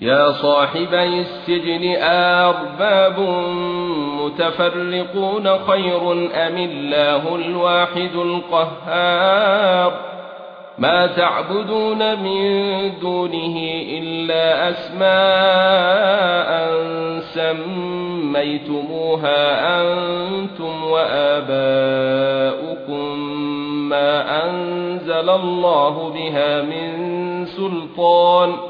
يا صاحبي السجن أرباب متفرقون خير أم الله الواحد القهار؟ ما تعبدون من دونه إلا أسماء سميتموها أنتم وآباؤكم ما أنزل الله بها من سلطان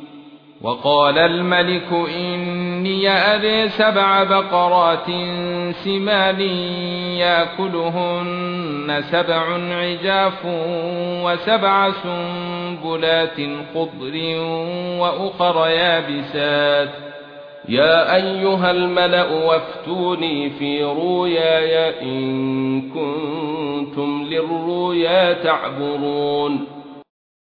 وقال الملك إني أري سبع بقرات سمان يأكلهن سبع عجاف وسبع سنبلات خضر وأخر يابسات. يا أيها الملأ وافتوني في رؤياي إن كنتم للرؤيا تعبرون.